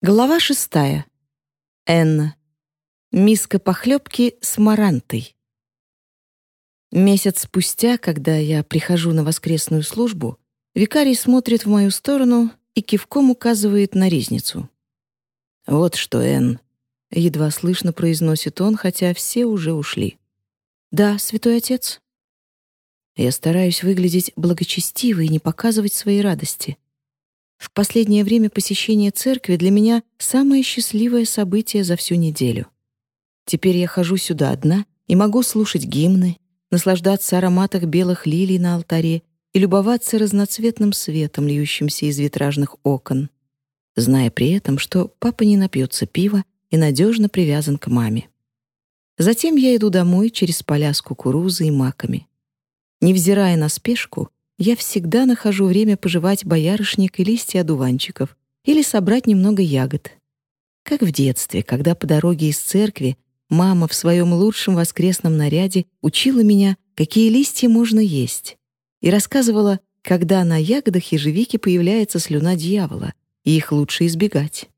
Глава шестая. Энна. Миска похлебки с марантой. Месяц спустя, когда я прихожу на воскресную службу, викарий смотрит в мою сторону и кивком указывает на ризницу. «Вот что, Энн», — едва слышно произносит он, хотя все уже ушли. «Да, святой отец». Я стараюсь выглядеть благочестиво и не показывать своей радости — в последнее время посещение церкви для меня самое счастливое событие за всю неделю. Теперь я хожу сюда одна и могу слушать гимны, наслаждаться ароматом белых лилий на алтаре и любоваться разноцветным светом, льющимся из витражных окон, зная при этом, что папа не напьется пива и надежно привязан к маме. Затем я иду домой через поля с кукурузой и маками. Невзирая на спешку, я всегда нахожу время пожевать боярышник и листья одуванчиков или собрать немного ягод. Как в детстве, когда по дороге из церкви мама в своем лучшем воскресном наряде учила меня, какие листья можно есть, и рассказывала, когда на ягодах ежевики появляется слюна дьявола, и их лучше избегать.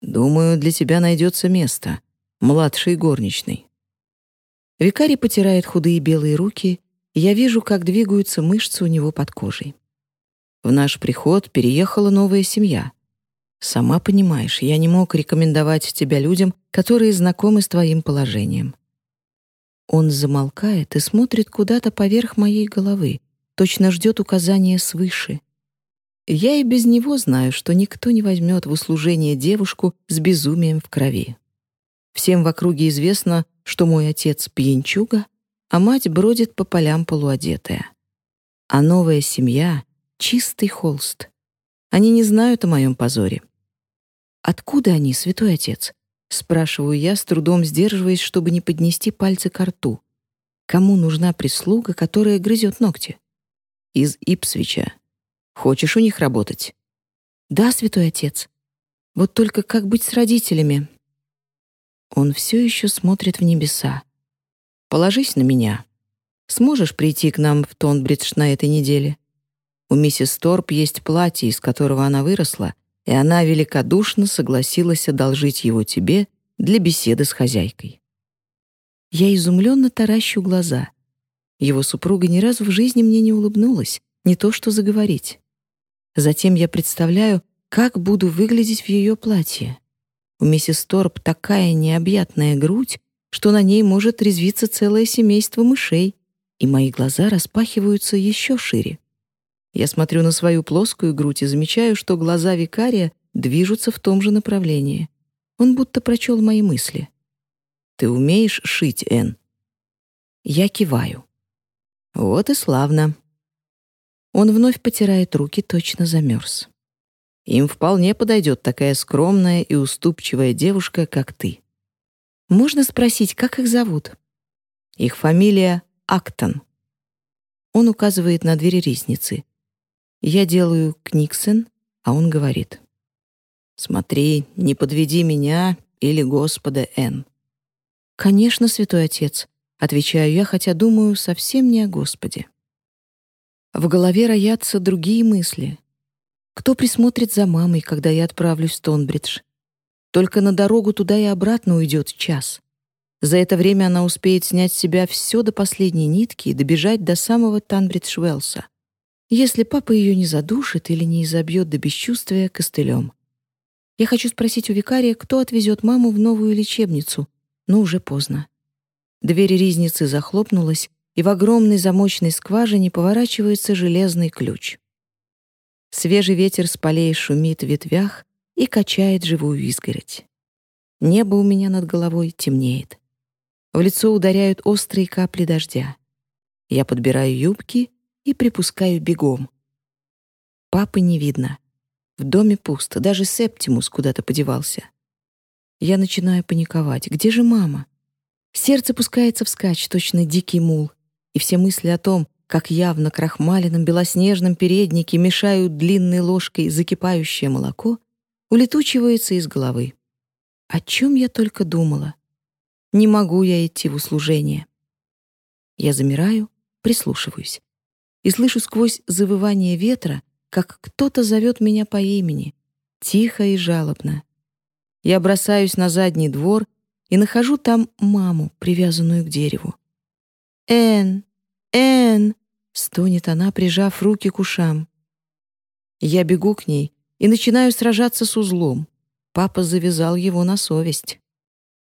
«Думаю, для тебя найдется место, младший горничный». Викарий потирает худые белые руки я вижу, как двигаются мышцы у него под кожей. В наш приход переехала новая семья. Сама понимаешь, я не мог рекомендовать тебя людям, которые знакомы с твоим положением. Он замолкает и смотрит куда-то поверх моей головы, точно ждет указания свыше. Я и без него знаю, что никто не возьмет в услужение девушку с безумием в крови. Всем в округе известно, что мой отец пьянчуга, а мать бродит по полям полуодетая. А новая семья — чистый холст. Они не знают о моем позоре. «Откуда они, святой отец?» — спрашиваю я, с трудом сдерживаясь, чтобы не поднести пальцы к рту. «Кому нужна прислуга, которая грызет ногти?» «Из Ипсвича. Хочешь у них работать?» «Да, святой отец. Вот только как быть с родителями?» Он все еще смотрит в небеса. Положись на меня. Сможешь прийти к нам в Тонбридж на этой неделе? У миссис Торп есть платье, из которого она выросла, и она великодушно согласилась одолжить его тебе для беседы с хозяйкой. Я изумленно таращу глаза. Его супруга ни разу в жизни мне не улыбнулась, не то что заговорить. Затем я представляю, как буду выглядеть в ее платье. У миссис Торп такая необъятная грудь, что на ней может резвиться целое семейство мышей, и мои глаза распахиваются еще шире. Я смотрю на свою плоскую грудь и замечаю, что глаза викария движутся в том же направлении. Он будто прочел мои мысли. «Ты умеешь шить, Энн?» Я киваю. «Вот и славно». Он вновь потирает руки, точно замерз. «Им вполне подойдет такая скромная и уступчивая девушка, как ты». Можно спросить, как их зовут? Их фамилия Актон. Он указывает на двери ризницы. Я делаю Книксон, а он говорит. «Смотри, не подведи меня или Господа Н». «Конечно, святой отец», — отвечаю я, хотя думаю совсем не о Господе. В голове роятся другие мысли. Кто присмотрит за мамой, когда я отправлюсь в Тонбридж? Только на дорогу туда и обратно уйдет час. За это время она успеет снять с себя все до последней нитки и добежать до самого Танбридж-Уэллса. Если папа ее не задушит или не изобьет до бесчувствия костылем. Я хочу спросить у викария, кто отвезет маму в новую лечебницу, но уже поздно. Дверь ризницы захлопнулась, и в огромной замочной скважине поворачивается железный ключ. Свежий ветер с полей шумит в ветвях, и качает живую изгородь. Небо у меня над головой темнеет. В лицо ударяют острые капли дождя. Я подбираю юбки и припускаю бегом. Папы не видно. В доме пусто, даже Септимус куда-то подевался. Я начинаю паниковать. Где же мама? Сердце пускается вскачь, точно дикий мул, и все мысли о том, как явно крахмаленном белоснежном переднике мешают длинной ложкой закипающее молоко, улетучивается из головы. О чем я только думала. Не могу я идти в услужение. Я замираю, прислушиваюсь и слышу сквозь завывание ветра, как кто-то зовет меня по имени. тихо и жалобно. Я бросаюсь на задний двор и нахожу там маму, привязанную к дереву. «Энн! Энн!» — стонет она, прижав руки к ушам. Я бегу к ней и начинаю сражаться с узлом. Папа завязал его на совесть.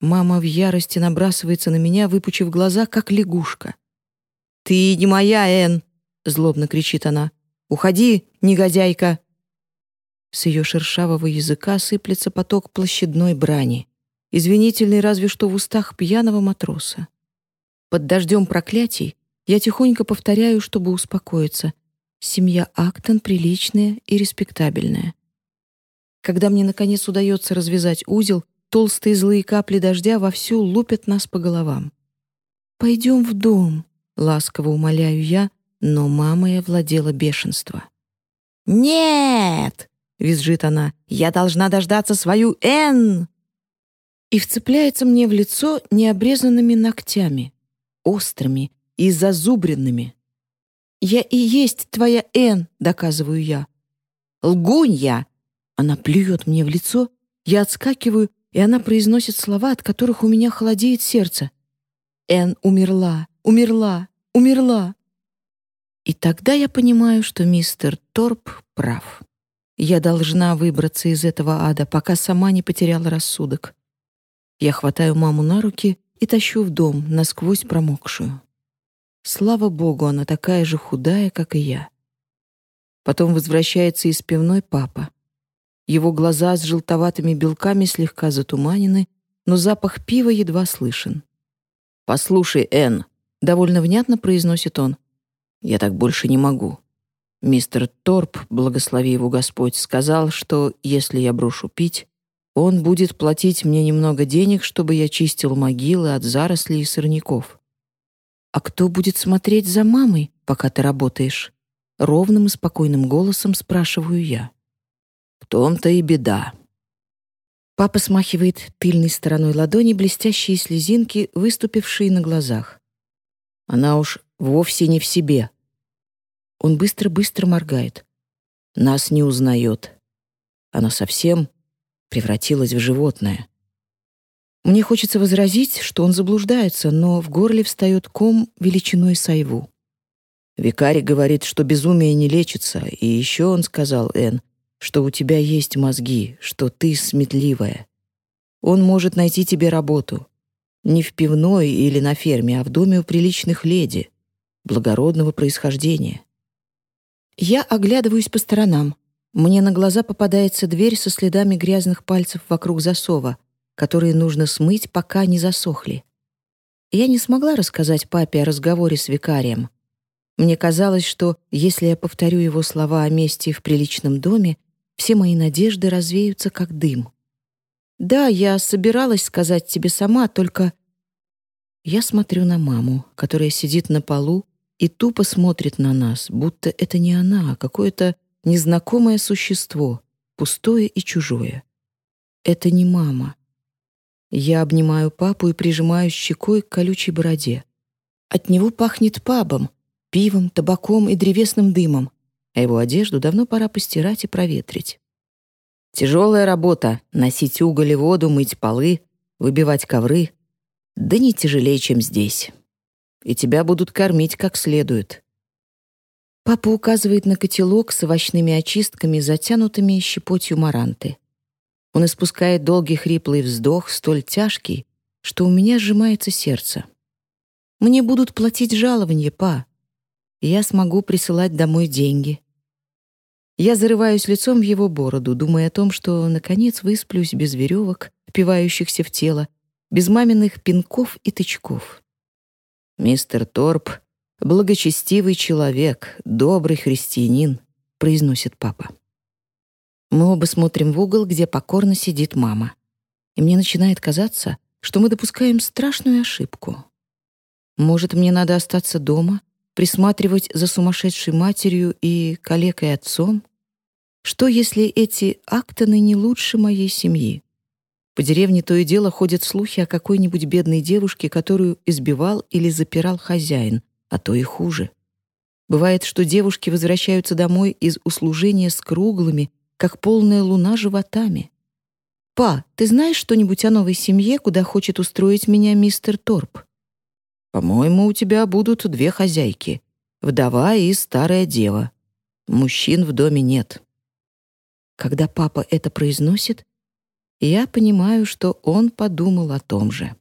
Мама в ярости набрасывается на меня, выпучив глаза, как лягушка. «Ты не моя, Энн!» — злобно кричит она. «Уходи, негодяйка!» С ее шершавого языка сыплется поток площадной брани, извинительный разве что в устах пьяного матроса. Под дождем проклятий я тихонько повторяю, чтобы успокоиться. Семья Актон приличная и респектабельная. Когда мне, наконец, удается развязать узел, толстые злые капли дождя вовсю лупят нас по головам. «Пойдем в дом», — ласково умоляю я, но мамой овладела бешенство. «Нет!» — визжит она. «Я должна дождаться свою Н!» И вцепляется мне в лицо необрезанными ногтями, острыми и зазубренными. «Я и есть твоя Н!» — доказываю я. «Лгунья!» Она плюет мне в лицо, я отскакиваю, и она произносит слова, от которых у меня холодеет сердце. «Н умерла, умерла, умерла!» И тогда я понимаю, что мистер Торп прав. Я должна выбраться из этого ада, пока сама не потеряла рассудок. Я хватаю маму на руки и тащу в дом, насквозь промокшую. Слава богу, она такая же худая, как и я. Потом возвращается из пивной папа. Его глаза с желтоватыми белками слегка затуманены, но запах пива едва слышен. «Послушай, Энн», — довольно внятно произносит он, я так больше не могу. Мистер Торп, благослови его Господь, сказал, что если я брошу пить, он будет платить мне немного денег, чтобы я чистил могилы от зарослей и сорняков. А кто будет смотреть за мамой, пока ты работаешь? Ровным и спокойным голосом спрашиваю я. В том-то и беда. Папа смахивает тыльной стороной ладони блестящие слезинки, выступившие на глазах. Она уж вовсе не в себе. Он быстро-быстро моргает. Нас не узнает. Она совсем превратилась в животное. Мне хочется возразить, что он заблуждается, но в горле встает ком величиной сайву. Викарий говорит, что безумие не лечится, и еще он сказал, Энн, что у тебя есть мозги, что ты сметливая. Он может найти тебе работу. Не в пивной или на ферме, а в доме у приличных леди благородного происхождения. Я оглядываюсь по сторонам. Мне на глаза попадается дверь со следами грязных пальцев вокруг засова, которые нужно смыть, пока не засохли. Я не смогла рассказать папе о разговоре с викарием. Мне казалось, что если я повторю его слова о месте в приличном доме, все мои надежды развеются как дым. Да, я собиралась сказать тебе сама, только я смотрю на маму, которая сидит на полу и тупо смотрит на нас, будто это не она, а какое-то незнакомое существо, пустое и чужое. Это не мама. Я обнимаю папу и прижимаю щекой к колючей бороде. От него пахнет пабом, пивом, табаком и древесным дымом, а его одежду давно пора постирать и проветрить. Тяжелая работа — носить уголь и воду, мыть полы, выбивать ковры. Да не тяжелее, чем здесь и тебя будут кормить как следует». Папа указывает на котелок с овощными очистками, затянутыми щепотью маранты. Он испускает долгий хриплый вздох, столь тяжкий, что у меня сжимается сердце. «Мне будут платить жалование, па. Я смогу присылать домой деньги». Я зарываюсь лицом в его бороду, думая о том, что, наконец, высплюсь без веревок, впивающихся в тело, без маминых пинков и тычков. «Мистер Торп — благочестивый человек, добрый христианин», — произносит папа. Мы оба смотрим в угол, где покорно сидит мама. И мне начинает казаться, что мы допускаем страшную ошибку. Может, мне надо остаться дома, присматривать за сумасшедшей матерью и калекой отцом? Что, если эти Актоны не лучше моей семьи? По деревне то и дело ходят слухи о какой-нибудь бедной девушке, которую избивал или запирал хозяин, а то и хуже. Бывает, что девушки возвращаются домой из услужения с круглыми, как полная луна животами. «Па, ты знаешь что-нибудь о новой семье, куда хочет устроить меня мистер Торп?» «По-моему, у тебя будут две хозяйки. Вдова и старая дева. Мужчин в доме нет». Когда папа это произносит, я понимаю, что он подумал о том же.